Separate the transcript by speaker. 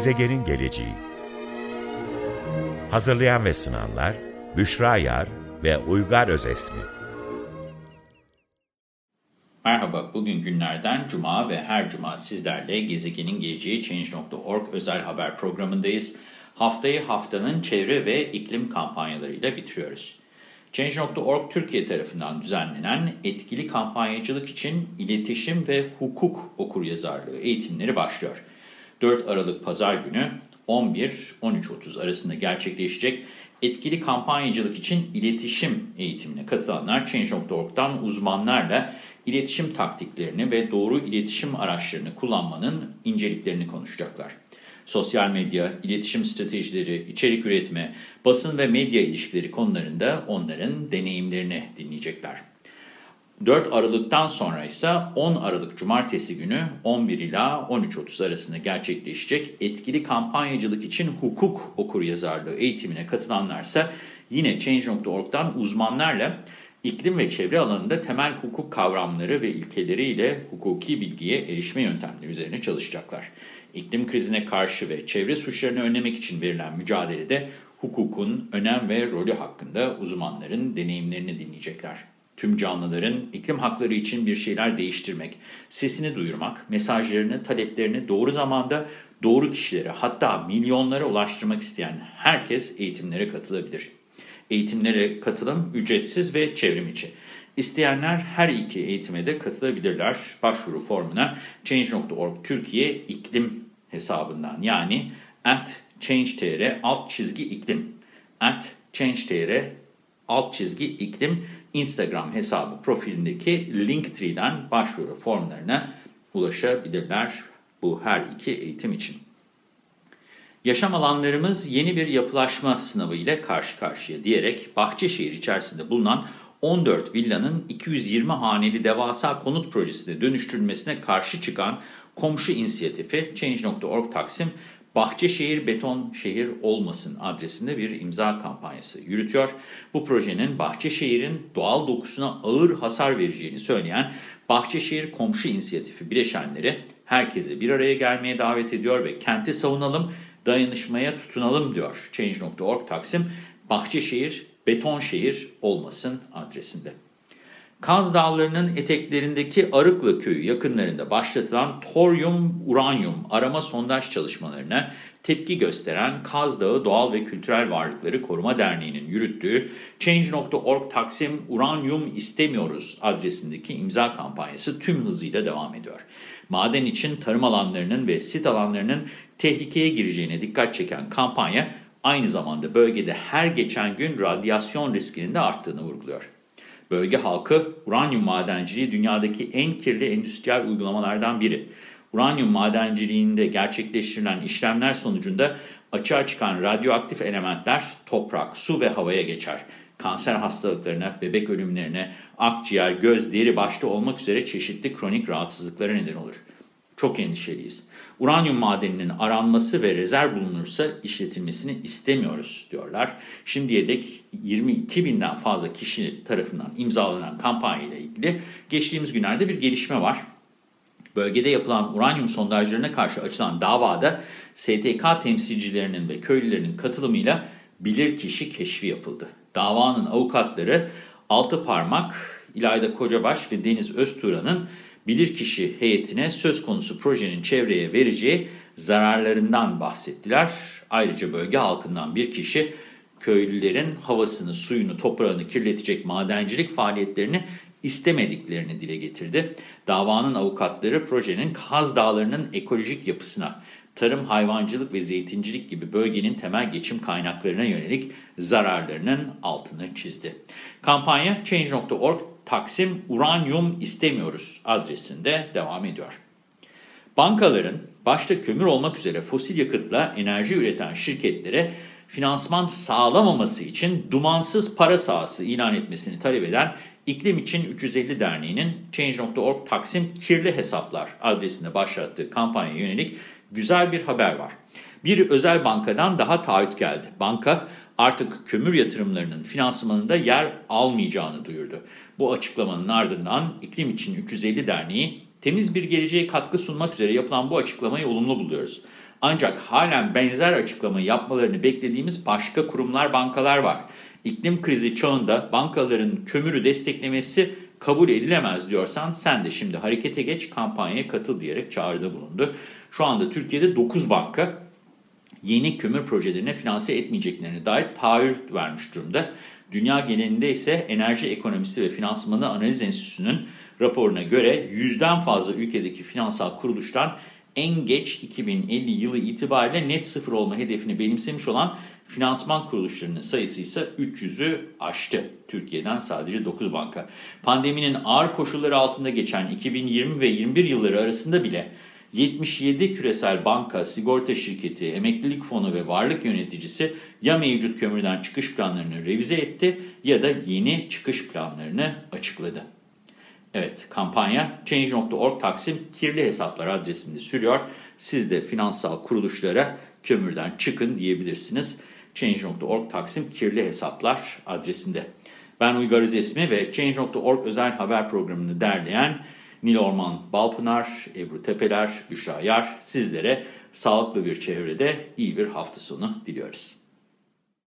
Speaker 1: Gezegenin geleceği Hazırlayan ve sunanlar Büşra Yar ve Uygar Özesmi
Speaker 2: Merhaba, bugün günlerden Cuma ve her Cuma sizlerle Gezegenin Geleceği Change.org özel haber programındayız. Haftayı haftanın çevre ve iklim kampanyalarıyla bitiriyoruz. Change.org Türkiye tarafından düzenlenen etkili kampanyacılık için iletişim ve hukuk okuryazarlığı eğitimleri başlıyor. 4 Aralık Pazar günü 11-13.30 arasında gerçekleşecek etkili kampanyacılık için iletişim eğitimine katılanlar Change.org'dan uzmanlarla iletişim taktiklerini ve doğru iletişim araçlarını kullanmanın inceliklerini konuşacaklar. Sosyal medya, iletişim stratejileri, içerik üretme, basın ve medya ilişkileri konularında onların deneyimlerini dinleyecekler. 4 Aralık'tan sonra ise 10 Aralık Cumartesi günü 11 ila 13.30 arasında gerçekleşecek etkili kampanyacılık için hukuk okuryazarlığı eğitimine katılanlarsa yine Change.org'dan uzmanlarla iklim ve çevre alanında temel hukuk kavramları ve ilkeleriyle hukuki bilgiye erişme yöntemleri üzerine çalışacaklar. İklim krizine karşı ve çevre suçlarını önlemek için verilen mücadelede hukukun önem ve rolü hakkında uzmanların deneyimlerini dinleyecekler. Tüm canlıların iklim hakları için bir şeyler değiştirmek, sesini duyurmak, mesajlarını, taleplerini doğru zamanda doğru kişilere hatta milyonlara ulaştırmak isteyen herkes eğitimlere katılabilir. Eğitimlere katılım ücretsiz ve çevrim içi. İsteyenler her iki eğitime de katılabilirler. Başvuru formuna Change.org Türkiye iklim hesabından yani at change.tr alt çizgi iklim at change.tr alt çizgi iklim Instagram hesabı profilindeki Linktree'den başvuru formlarına ulaşabilirler bu her iki eğitim için. Yaşam alanlarımız yeni bir yapılaşma sınavı ile karşı karşıya diyerek Bahçeşehir içerisinde bulunan 14 villanın 220 haneli devasa konut projesine dönüştürülmesine karşı çıkan komşu inisiyatifi Change.org Taksim Bahçeşehir Beton Şehir Olmasın adresinde bir imza kampanyası yürütüyor. Bu projenin Bahçeşehir'in doğal dokusuna ağır hasar vereceğini söyleyen Bahçeşehir Komşu İnisiyatifi bileşenleri herkesi bir araya gelmeye davet ediyor ve kenti savunalım, dayanışmaya tutunalım diyor. Change.org Taksim Bahçeşehir Beton Şehir Olmasın adresinde. Kaz Dağları'nın eteklerindeki Arıklı Köyü yakınlarında başlatılan toryum uranyum arama sondaj çalışmalarına tepki gösteren Kaz Dağı Doğal ve Kültürel Varlıkları Koruma Derneği'nin yürüttüğü Change.org Taksim Uranyum İstemiyoruz adresindeki imza kampanyası tüm hızıyla devam ediyor. Maden için tarım alanlarının ve sit alanlarının tehlikeye gireceğine dikkat çeken kampanya aynı zamanda bölgede her geçen gün radyasyon riskinin de arttığını vurguluyor. Bölge halkı uranyum madenciliği dünyadaki en kirli endüstriyel uygulamalardan biri. Uranyum madenciliğinde gerçekleştirilen işlemler sonucunda açığa çıkan radyoaktif elementler toprak, su ve havaya geçer. Kanser hastalıklarına, bebek ölümlerine, akciğer, göz, deri başta olmak üzere çeşitli kronik rahatsızlıklara neden olur. Çok endişeliyiz. Uranyum madeninin aranması ve rezerv bulunursa işletilmesini istemiyoruz diyorlar. Şimdiye dek 22 binden fazla kişi tarafından imzalanan kampanya ile ilgili geçtiğimiz günlerde bir gelişme var. Bölgede yapılan uranyum sondajlarına karşı açılan davada STK temsilcilerinin ve köylülerinin katılımıyla bilirkişi keşfi yapıldı. Davanın avukatları Altı Parmak, İlayda Kocabaş ve Deniz Öztuğra'nın bilirkişi heyetine söz konusu projenin çevreye vereceği zararlarından bahsettiler. Ayrıca bölge halkından bir kişi köylülerin havasını, suyunu, toprağını kirletecek madencilik faaliyetlerini istemediklerini dile getirdi. Davanın avukatları projenin Kaz Dağları'nın ekolojik yapısına, tarım, hayvancılık ve zeytincilik gibi bölgenin temel geçim kaynaklarına yönelik zararlarının altını çizdi. Kampanya Change.org Taksim Uranyum istemiyoruz adresinde devam ediyor. Bankaların başta kömür olmak üzere fosil yakıtla enerji üreten şirketlere finansman sağlamaması için dumansız para sahası ilan etmesini talep eden İklim İçin 350 Derneği'nin Change.org Taksim Kirli Hesaplar adresinde başlattığı kampanya yönelik güzel bir haber var. Bir özel bankadan daha taahhüt geldi. Banka artık kömür yatırımlarının finansmanında yer almayacağını duyurdu. Bu açıklamanın ardından İklim İçin 350 Derneği temiz bir geleceğe katkı sunmak üzere yapılan bu açıklamayı olumlu buluyoruz. Ancak halen benzer açıklama yapmalarını beklediğimiz başka kurumlar, bankalar var. İklim krizi çağında bankaların kömürü desteklemesi kabul edilemez diyorsan sen de şimdi harekete geç kampanyaya katıl diyerek çağrıda bulundu. Şu anda Türkiye'de 9 banka yeni kömür projelerine finanse etmeyeceklerine dair taahhüt vermiş durumda. Dünya genelinde ise Enerji Ekonomisi ve Finansmanı Analiz Enstitüsü'nün raporuna göre yüzden fazla ülkedeki finansal kuruluştan en geç 2050 yılı itibariyle net sıfır olma hedefini benimsemiş olan finansman kuruluşlarının sayısı ise 300'ü aştı. Türkiye'den sadece 9 banka. Pandeminin ağır koşulları altında geçen 2020 ve 2021 yılları arasında bile 77 küresel banka, sigorta şirketi, emeklilik fonu ve varlık yöneticisi ya mevcut kömürden çıkış planlarını revize etti ya da yeni çıkış planlarını açıkladı. Evet, kampanya Change.org Taksim kirli hesaplar adresinde sürüyor. Siz de finansal kuruluşlara kömürden çıkın diyebilirsiniz. Change.org Taksim kirli hesaplar adresinde. Ben Uygar Özesmi ve Change.org özel haber programını derleyen Nil Orman Balpınar, Ebru Tepeler, Büşra Yar sizlere sağlıklı bir çevrede iyi bir hafta sonu diliyoruz.